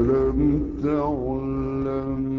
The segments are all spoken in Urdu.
ألم تعلم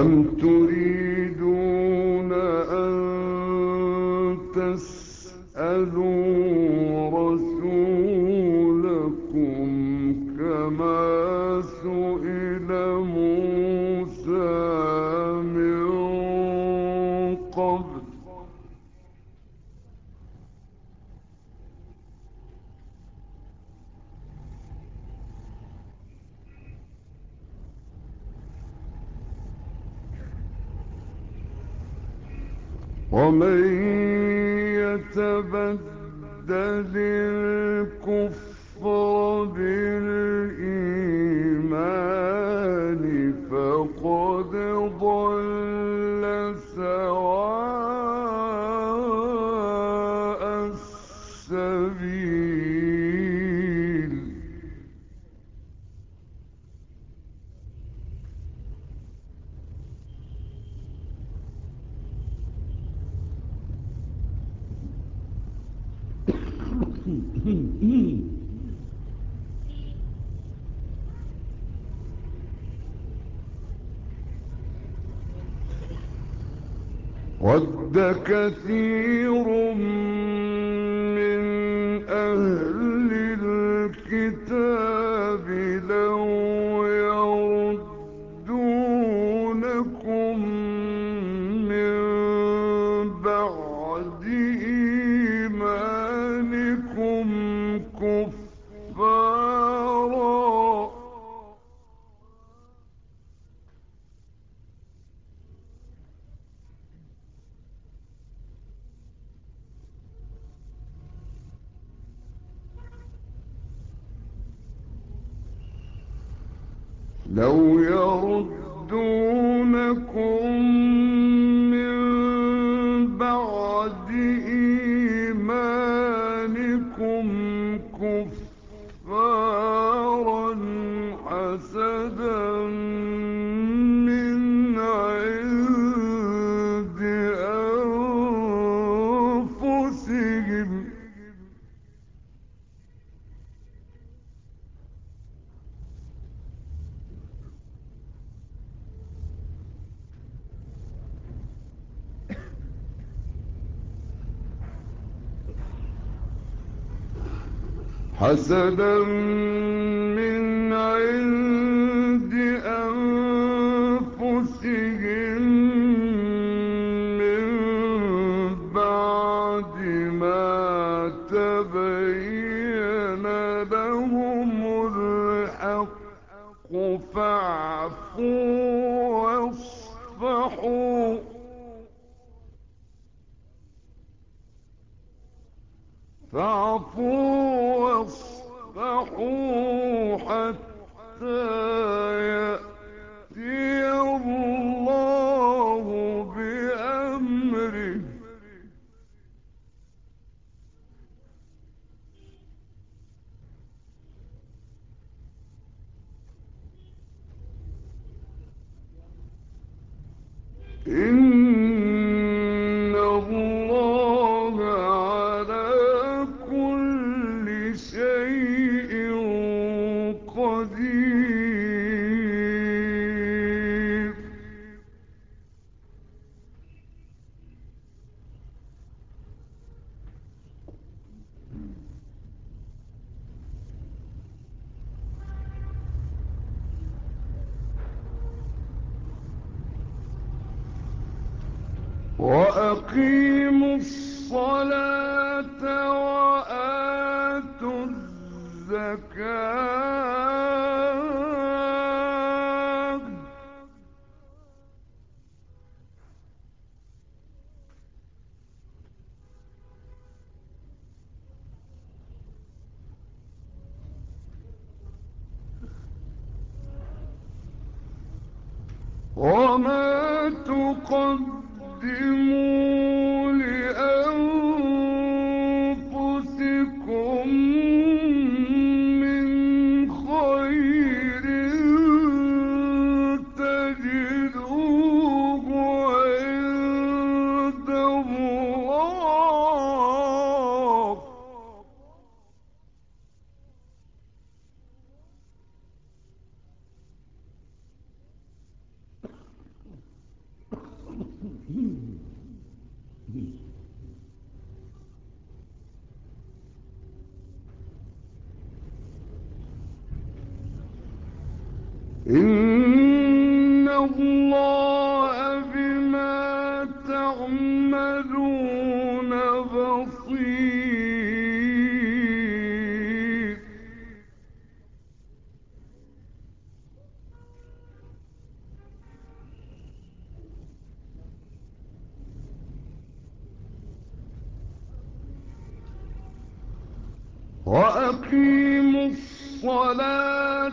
أم تريدون أن تسألوا ود كثير من أهل حسدا وأقيموا الصَّلَاةَ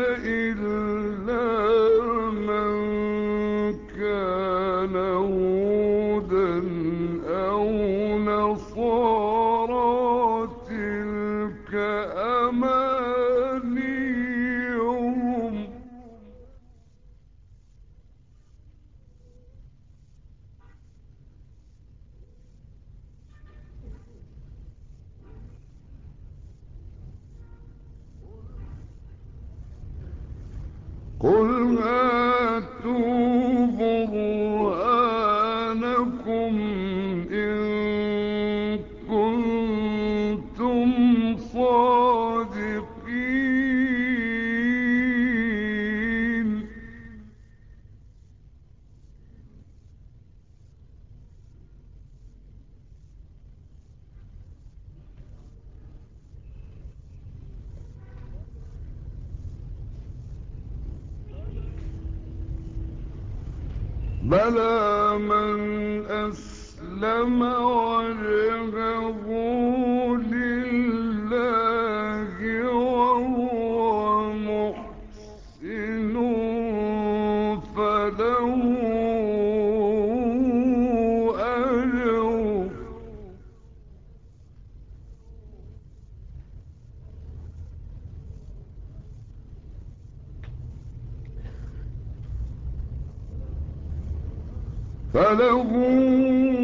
فله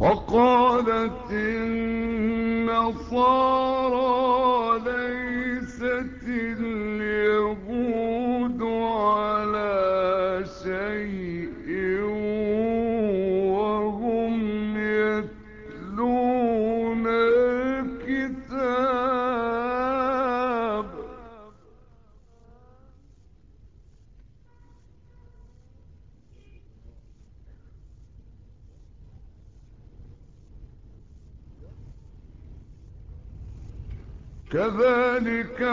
وقالت النصارى ليست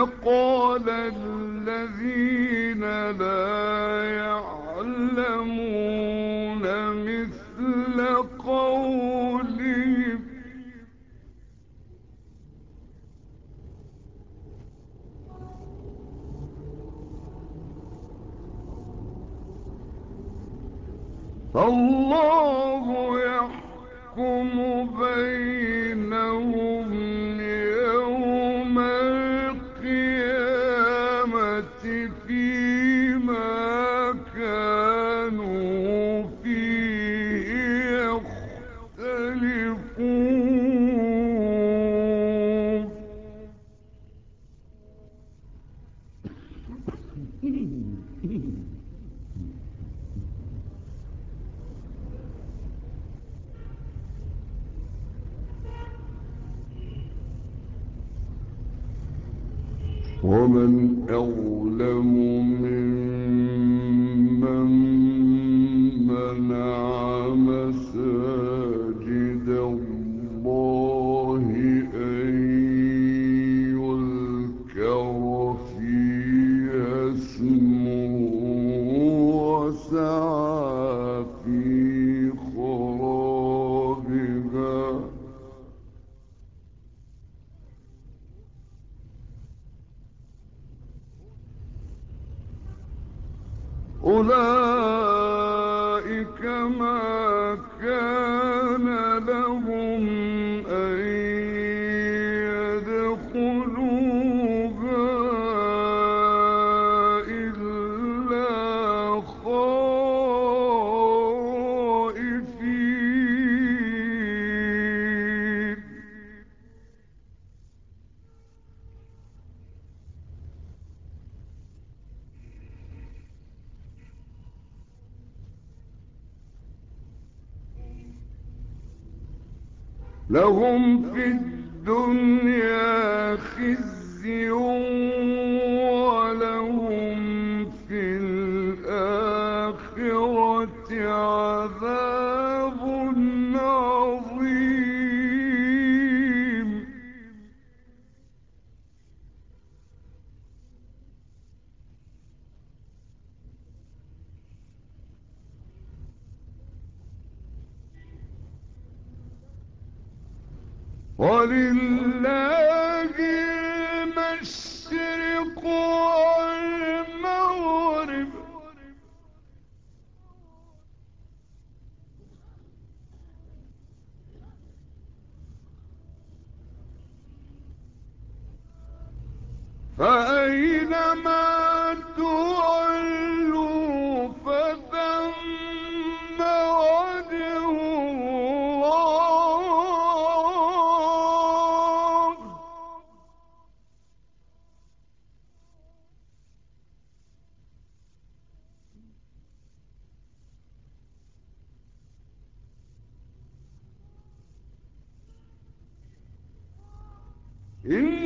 كذلك لهم في الدنيا خزي إن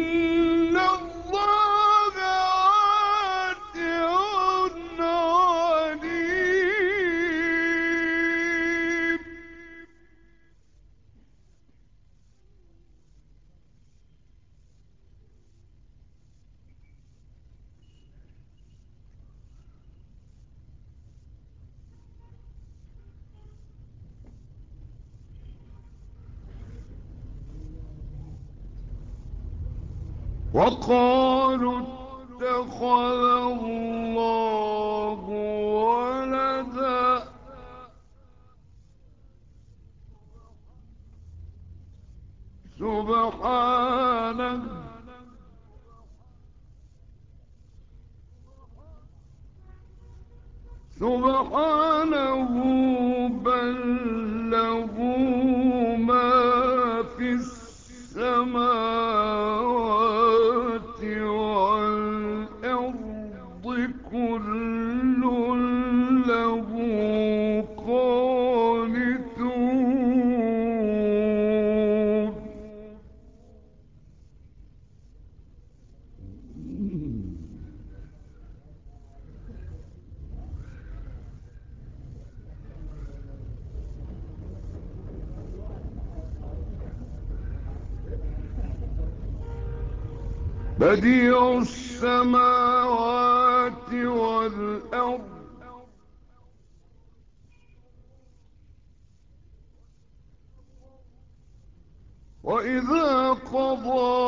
بديع السماوات والأرض. وإذا قضى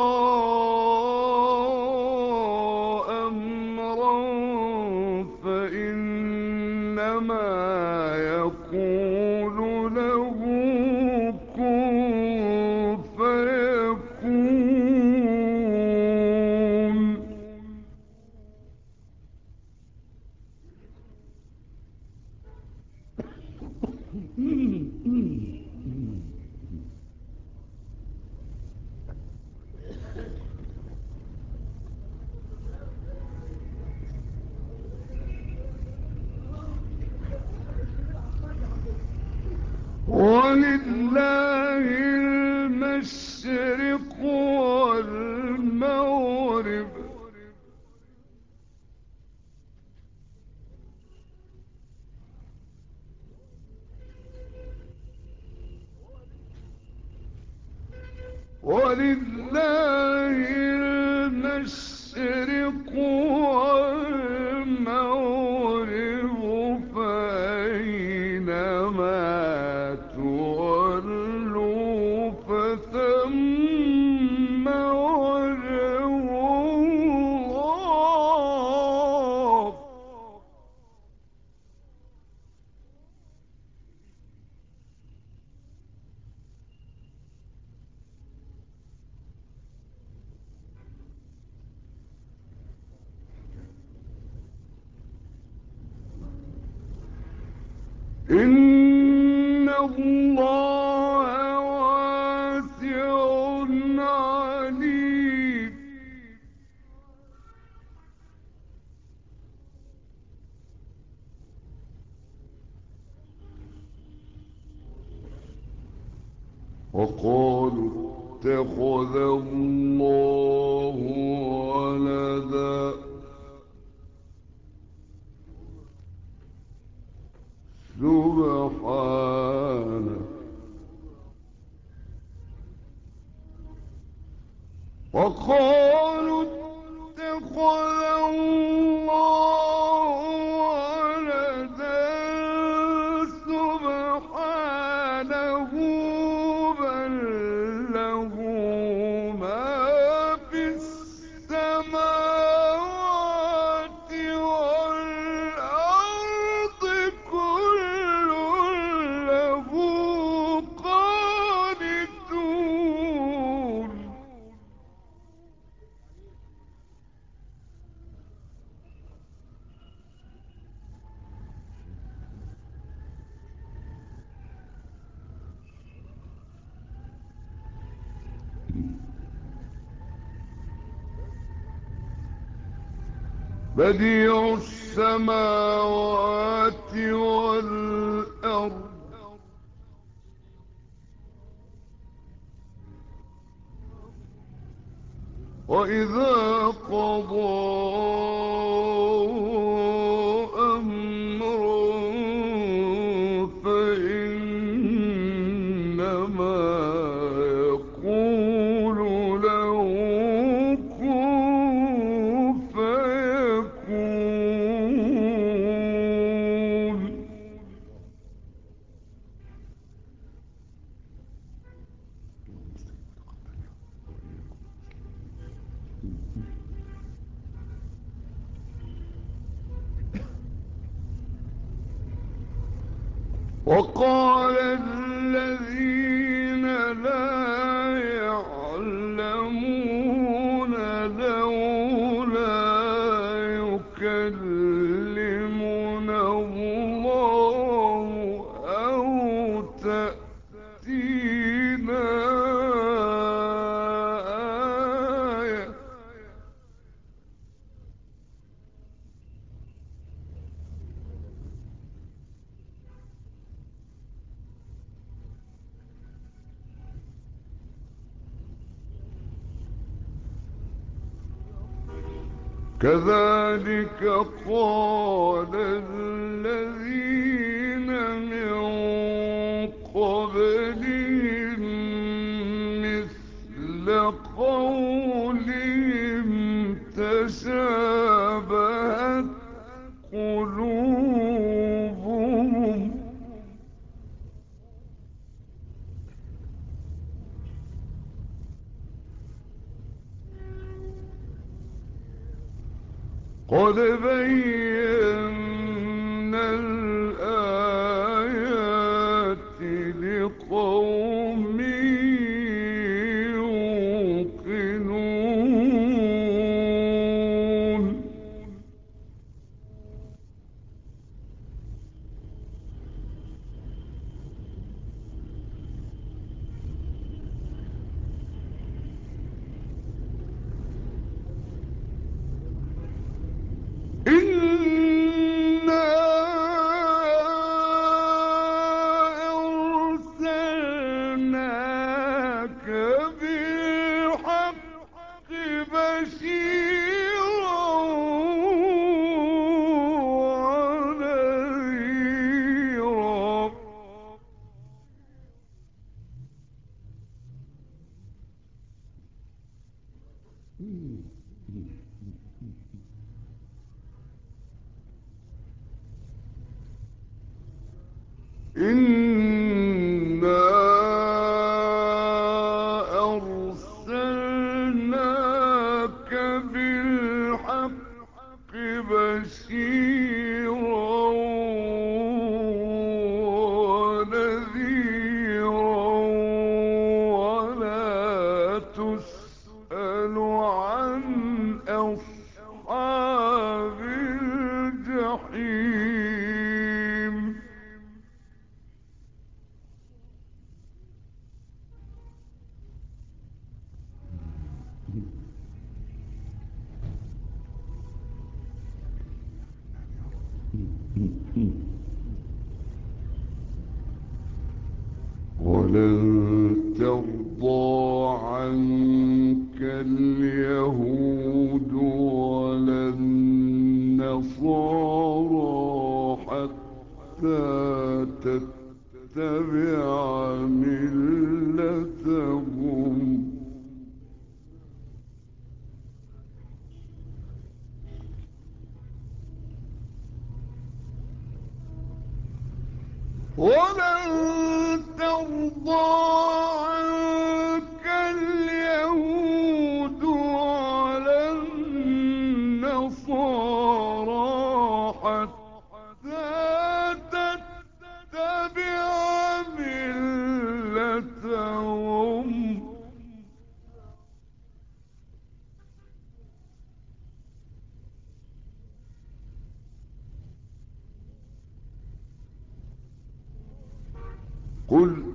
هو الذي وقالوا اتخذ كذلك قال قد بينا قل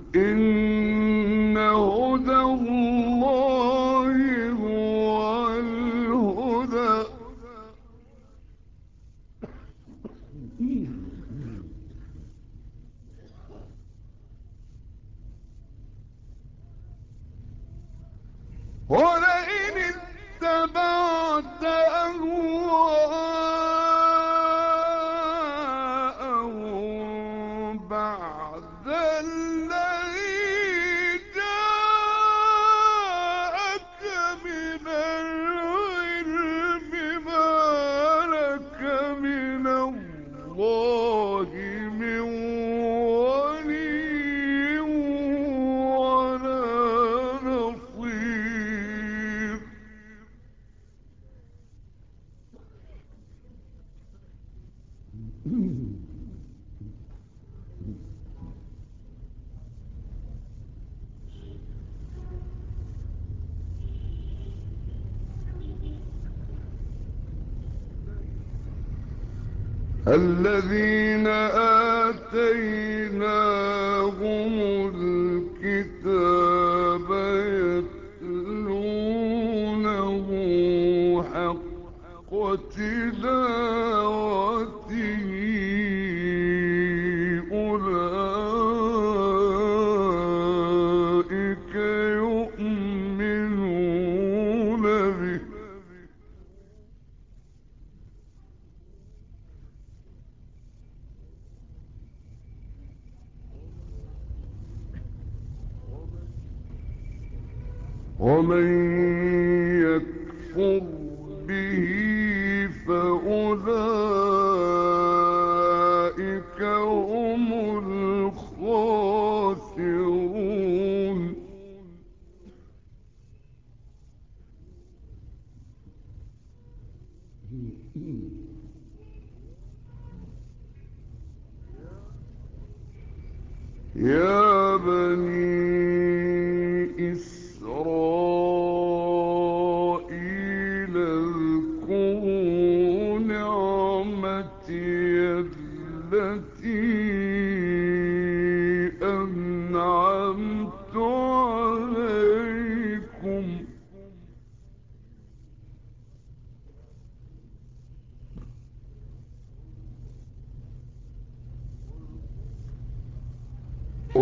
الذي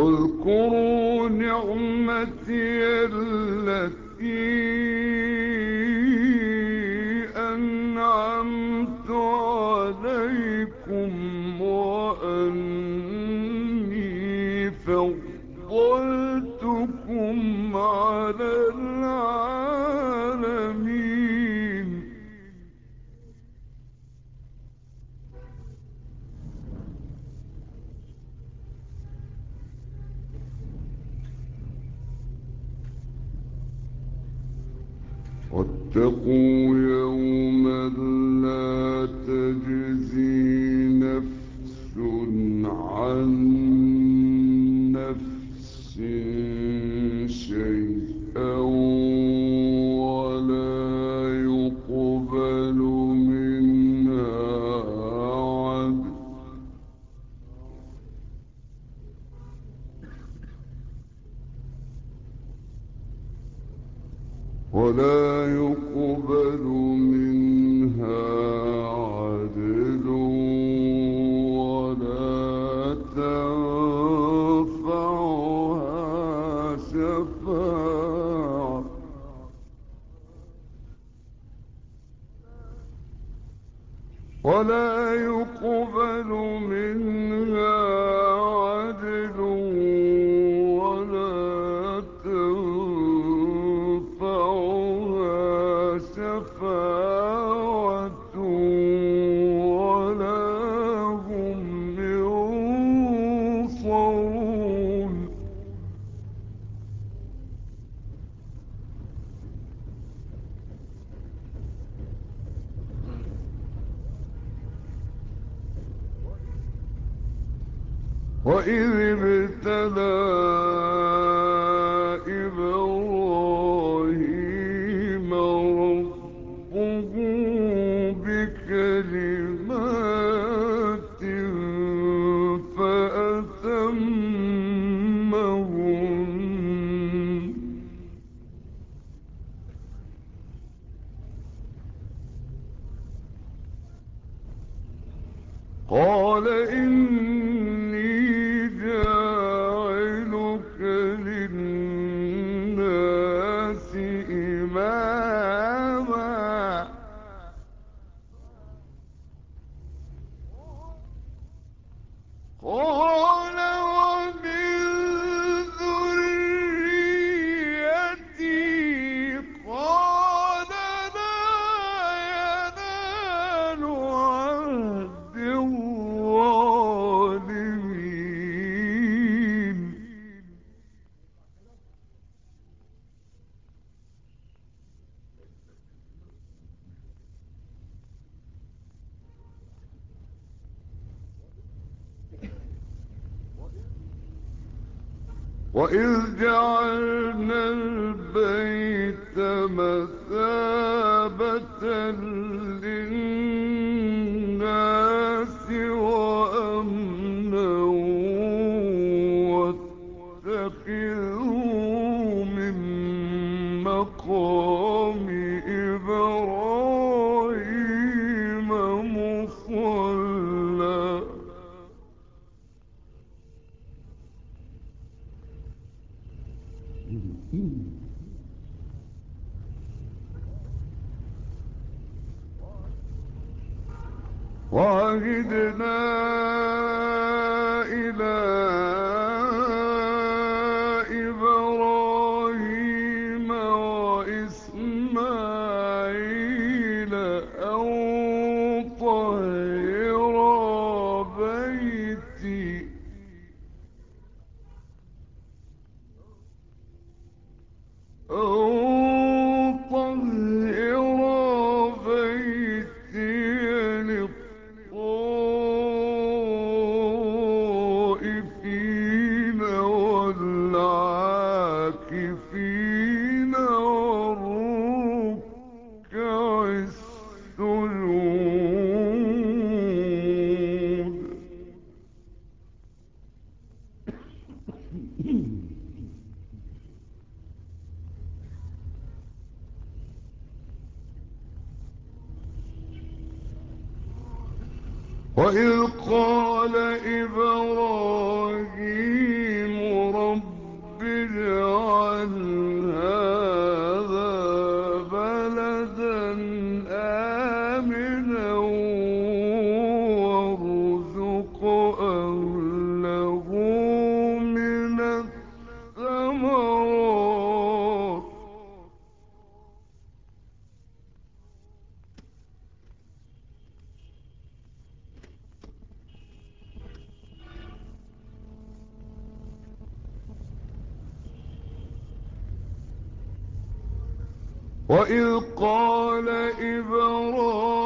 اذكروا نعمتي التي أنعمت عليكم تَقُولُ ولا يقبل او وَإِذْ جَعَلْنَا مائی وإذ قال إبراهيم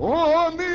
ومن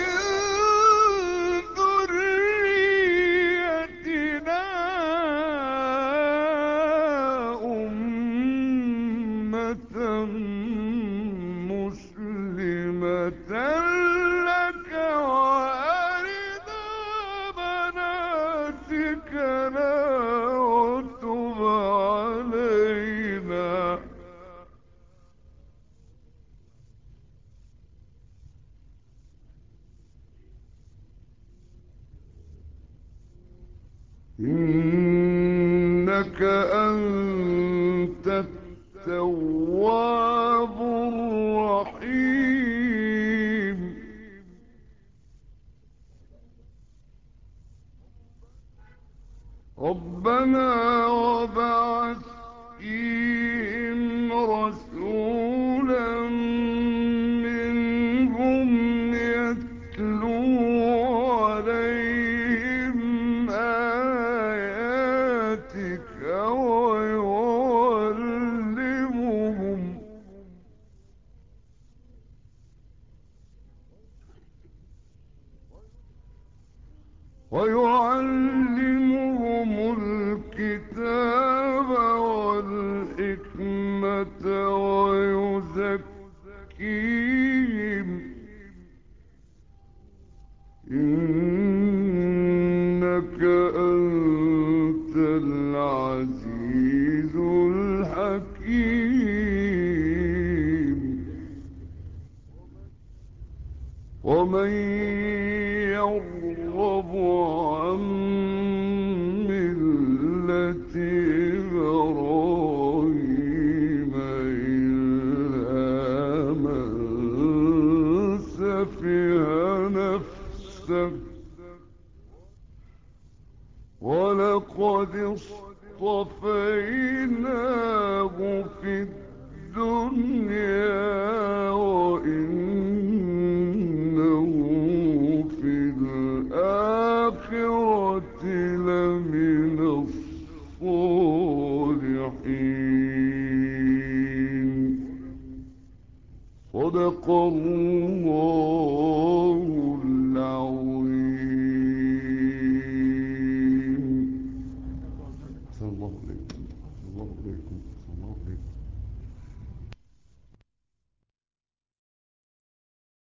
ہاں